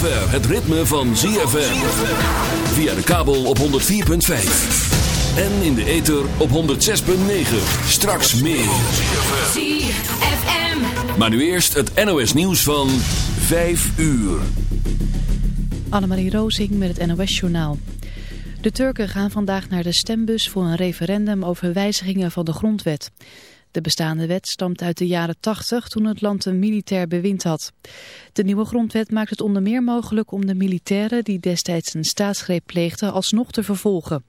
zover het ritme van ZFM. Via de kabel op 104.5. En in de ether op 106.9. Straks meer. ZFM. Maar nu eerst het NOS nieuws van 5 uur. Annemarie Rozing met het NOS-journaal. De Turken gaan vandaag naar de stembus voor een referendum over wijzigingen van de grondwet. De bestaande wet stamt uit de jaren 80 toen het land een militair bewind had. De nieuwe grondwet maakt het onder meer mogelijk om de militairen die destijds een staatsgreep pleegden alsnog te vervolgen.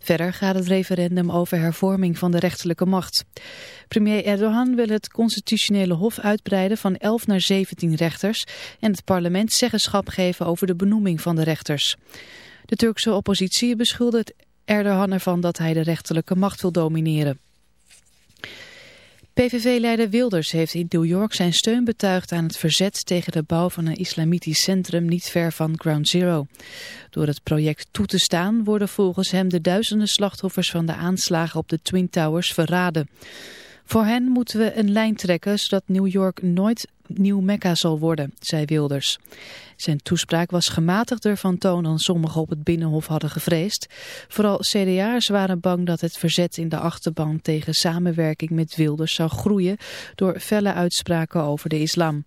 Verder gaat het referendum over hervorming van de rechterlijke macht. Premier Erdogan wil het constitutionele hof uitbreiden van 11 naar 17 rechters en het parlement zeggenschap geven over de benoeming van de rechters. De Turkse oppositie beschuldigt Erdogan ervan dat hij de rechterlijke macht wil domineren. PVV-leider Wilders heeft in New York zijn steun betuigd aan het verzet tegen de bouw van een islamitisch centrum niet ver van Ground Zero. Door het project toe te staan worden volgens hem de duizenden slachtoffers van de aanslagen op de Twin Towers verraden. Voor hen moeten we een lijn trekken zodat New York nooit nieuw Mekka zal worden, zei Wilders. Zijn toespraak was gematigder van toon dan sommigen op het Binnenhof hadden gevreesd. Vooral CDA'ers waren bang dat het verzet in de achterban tegen samenwerking met Wilders zou groeien door felle uitspraken over de islam.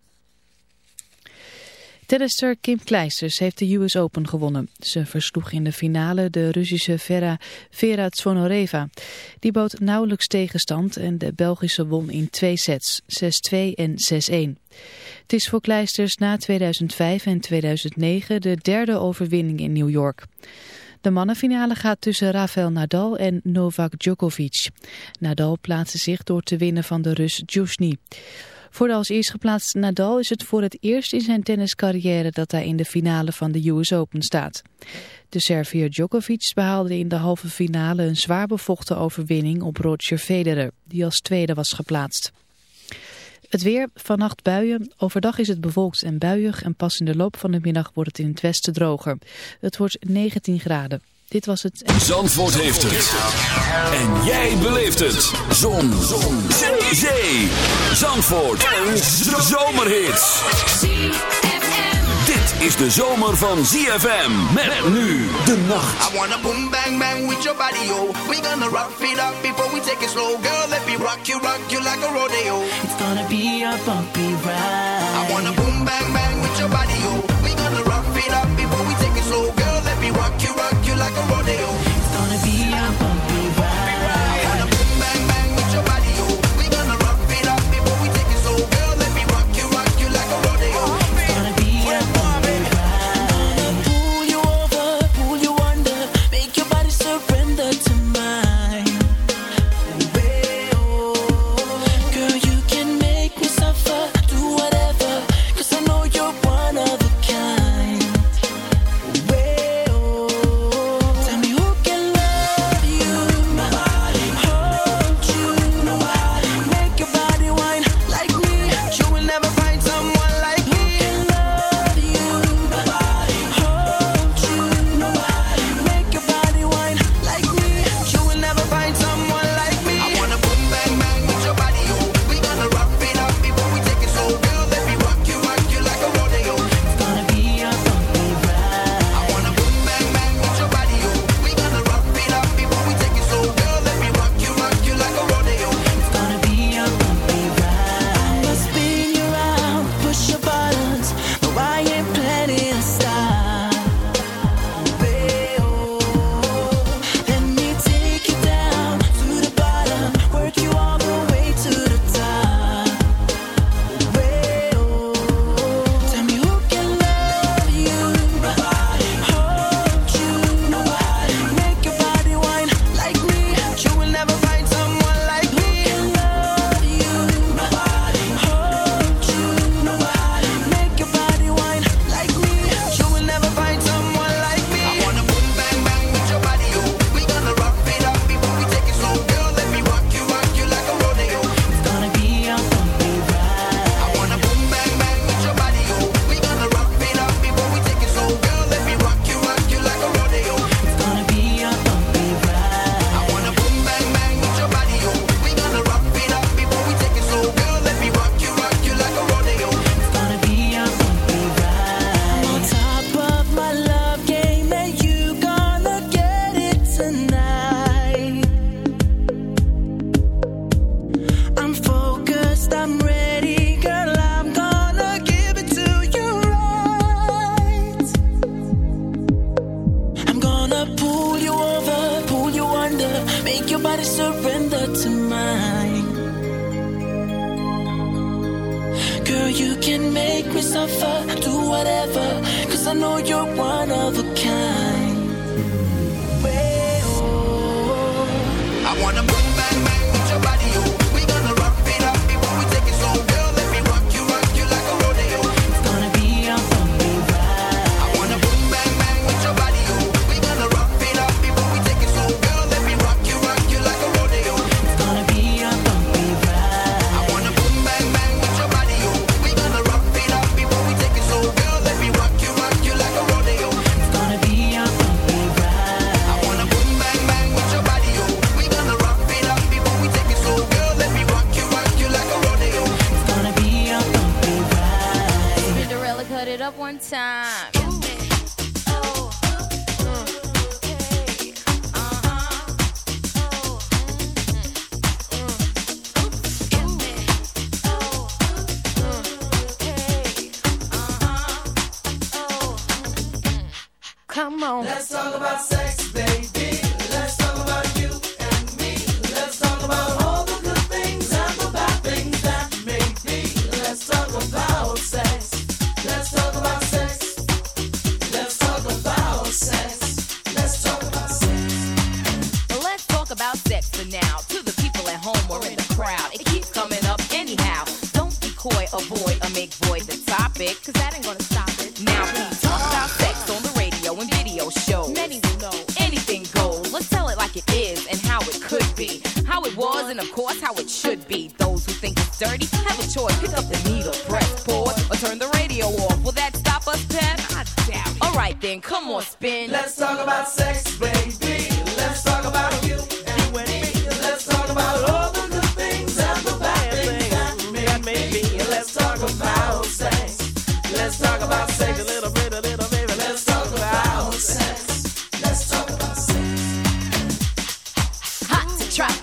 Tennister Kim Kleisters heeft de US Open gewonnen. Ze versloeg in de finale de Russische Vera, Vera Zvonareva. Die bood nauwelijks tegenstand en de Belgische won in twee sets, 6-2 en 6-1. Het is voor Kleisters na 2005 en 2009 de derde overwinning in New York. De mannenfinale gaat tussen Rafael Nadal en Novak Djokovic. Nadal plaatste zich door te winnen van de Rus Djusny. Voor de als eerst geplaatste Nadal is het voor het eerst in zijn tenniscarrière dat hij in de finale van de US Open staat. De Servier Djokovic behaalde in de halve finale een zwaar bevochten overwinning op Roger Federer, die als tweede was geplaatst. Het weer, vannacht buien. Overdag is het bewolkt en buiig en pas in de loop van de middag wordt het in het westen droger. Het wordt 19 graden. Dit was het... Zandvoort heeft het. En jij beleeft het. Zon. Zon. Zee. Zandvoort. Een zomerhit. ZFM. Dit is de zomer van ZFM. Met nu de nacht. I wanna boom bang bang with your body, yo. We gonna rock it up before we take it slow. Girl, let me rock you, rock you like a rodeo. It's gonna be a bumpy ride. I wanna boom bang bang with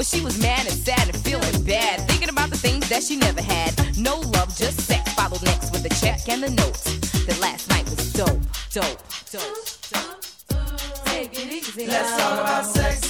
But she was mad and sad and feeling bad, thinking about the things that she never had. No love, just sex. Followed next with a check and the note. The last night was dope, dope, dope. dope, dope, dope. Take it easy. Let's talk about sex.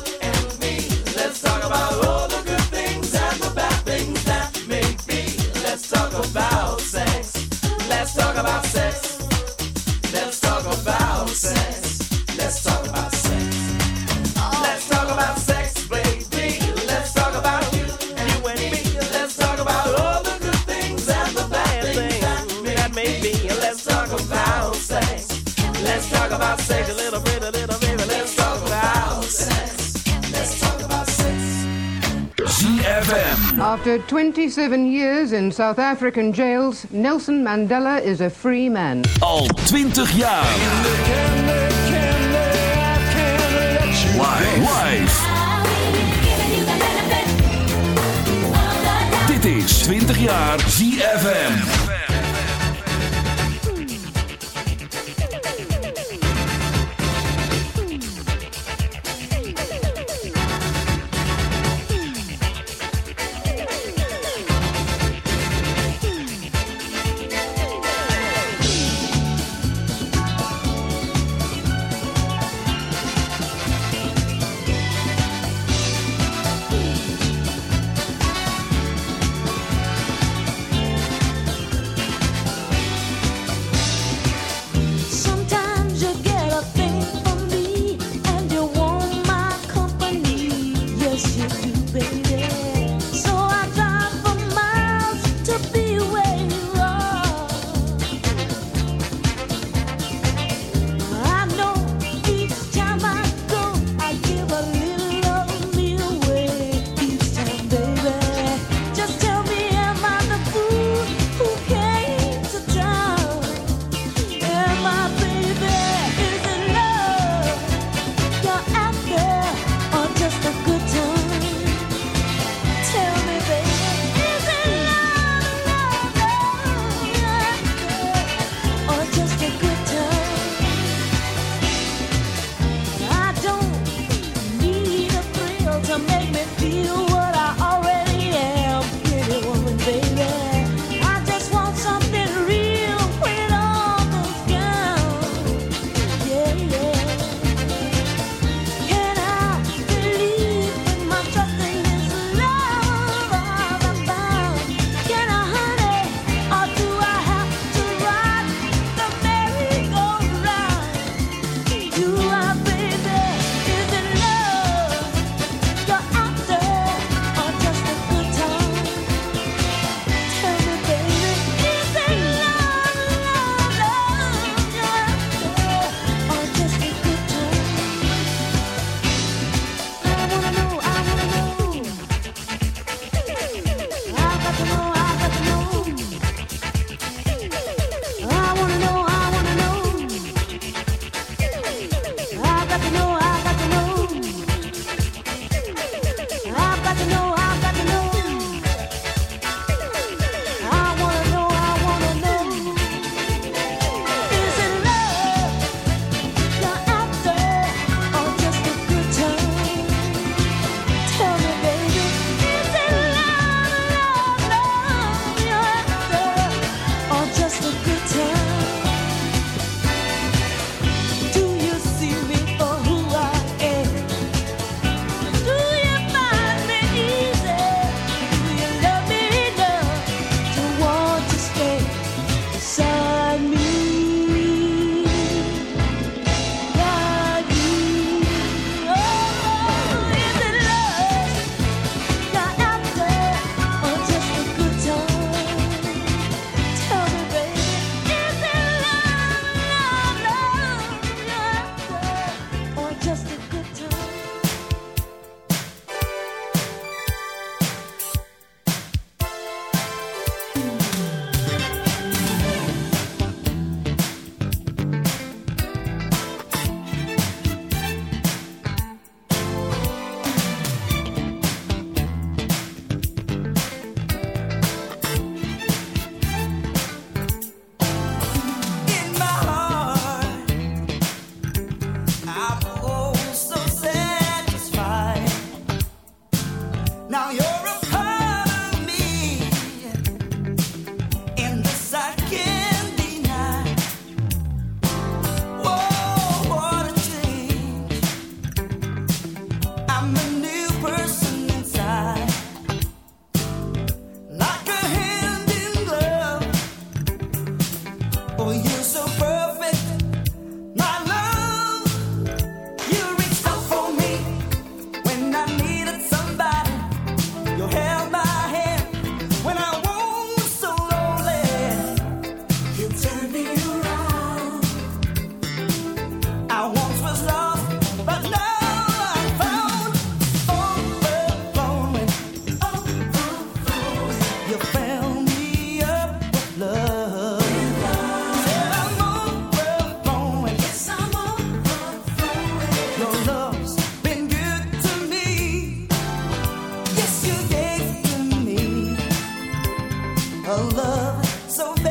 Let's talk about sex a little bit, a little bit. Let's talk about sex. Let's talk about sex. ZFM. After 27 years in South African jails, Nelson Mandela is a free man. Al 20 jaar. Live. Dit is 20 jaar ZFM. so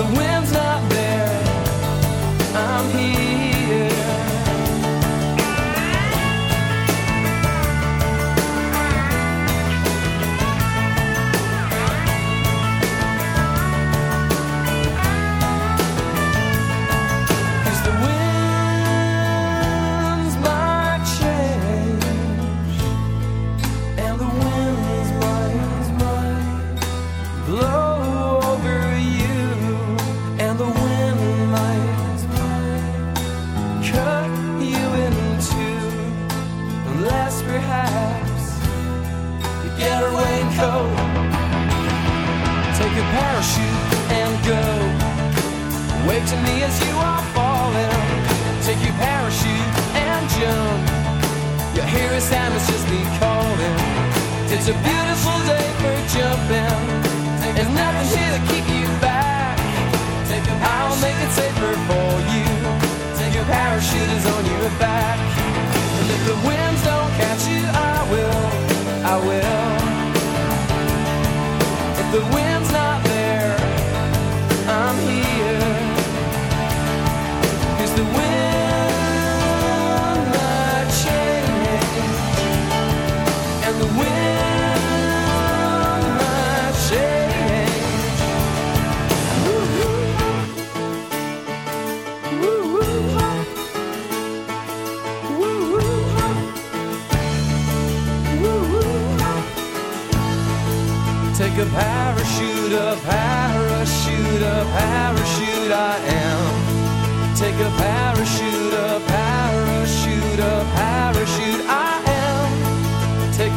the wind.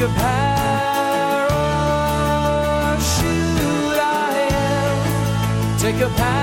a parachute I am. Take a parachute.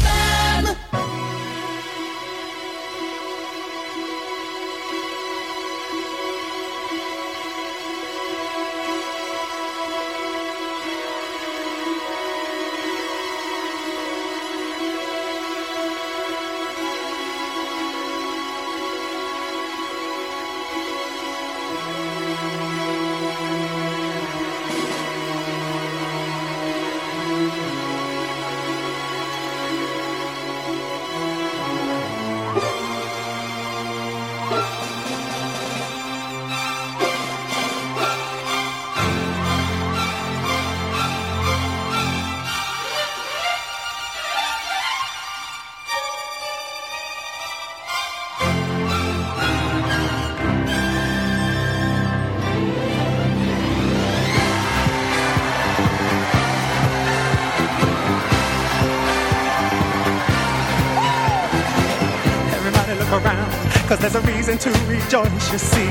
Don't you see.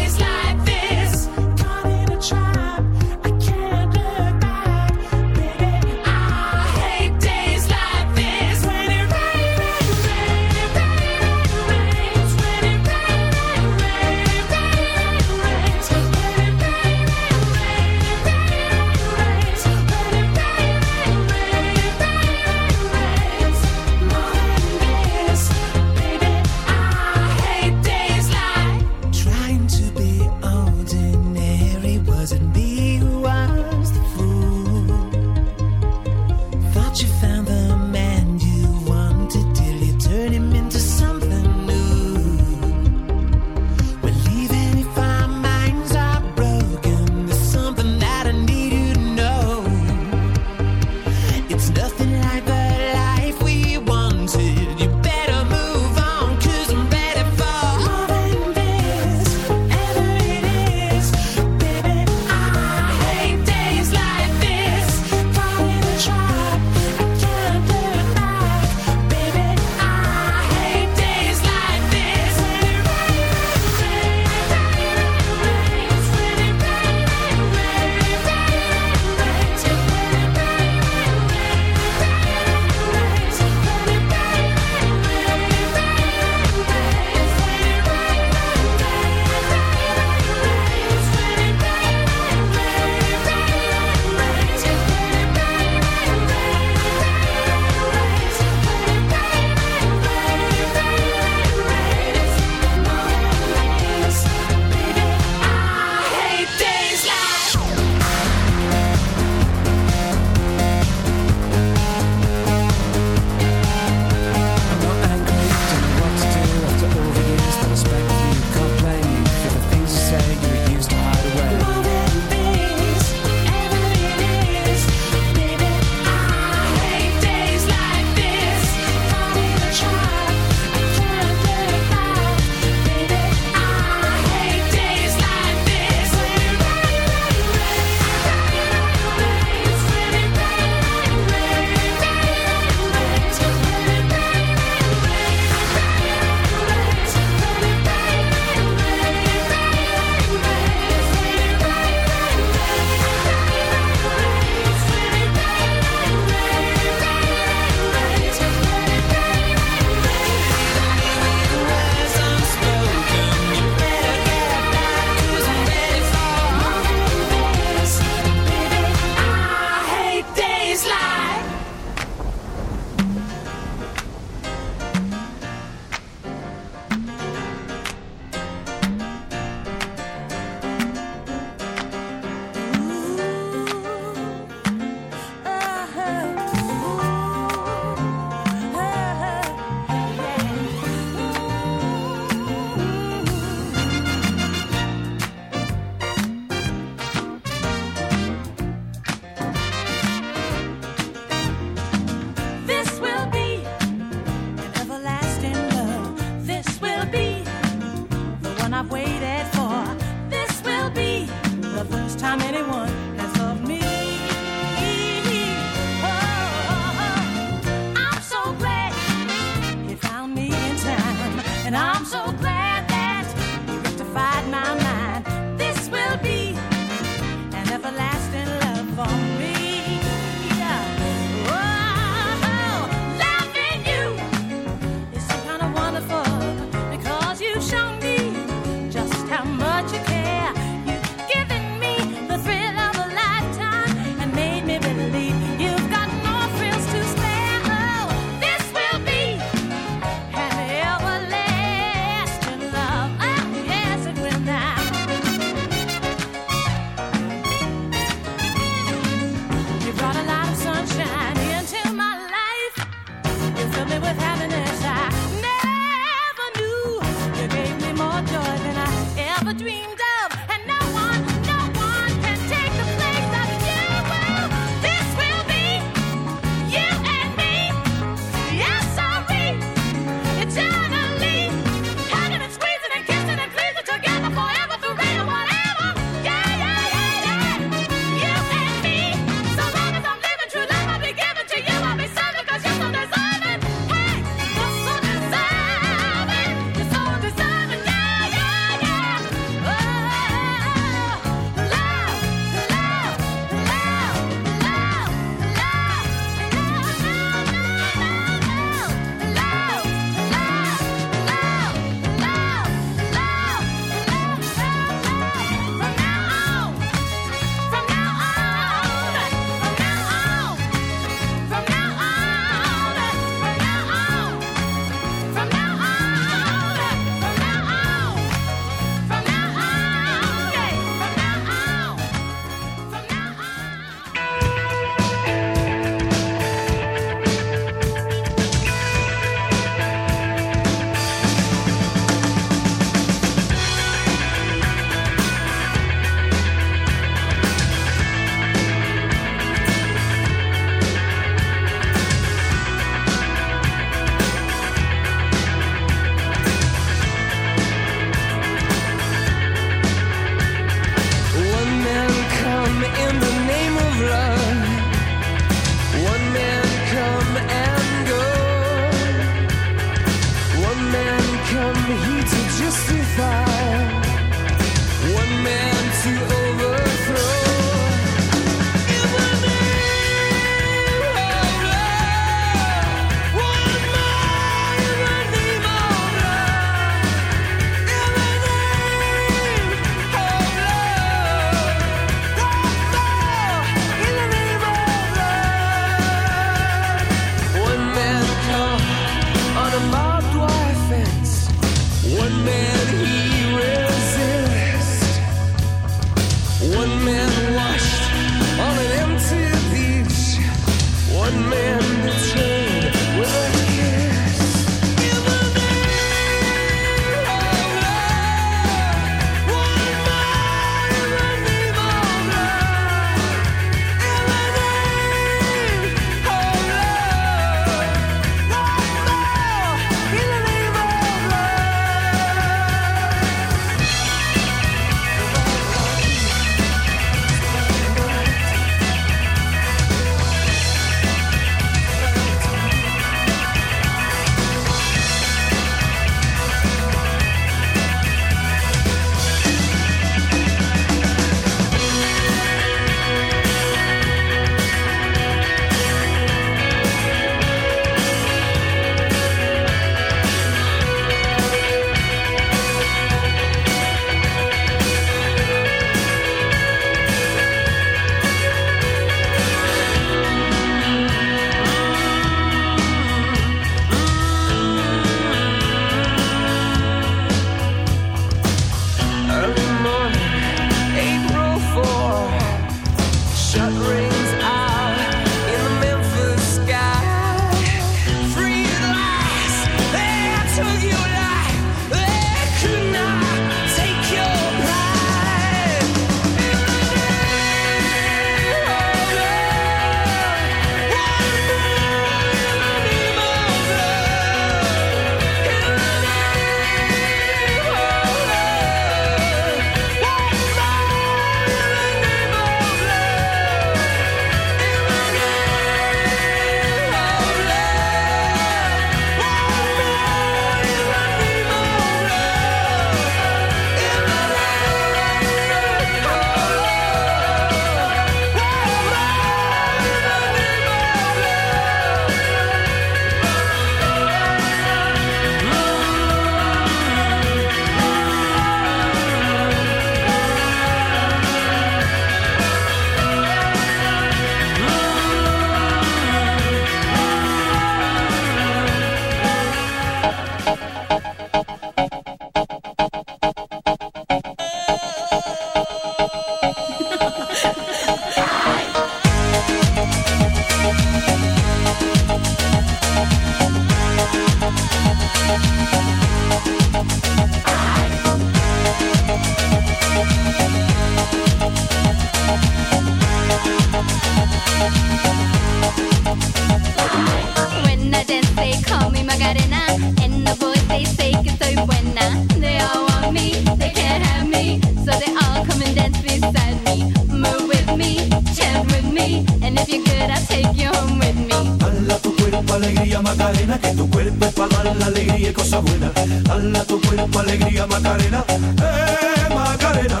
para dar la alegría y cosa buena. Dala tu cuerpo alegría, Macarena, eh, Macarena.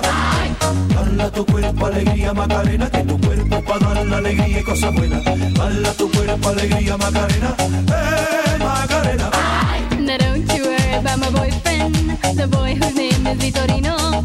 Dala tu cuerpo alegría, Macarena, que tu cuerpo para dar la alegría y cosa buena. Dala tu cuerpo alegría, Macarena, eh, Macarena. Now don't you worry about my boyfriend, the boy whose name is Vitorino.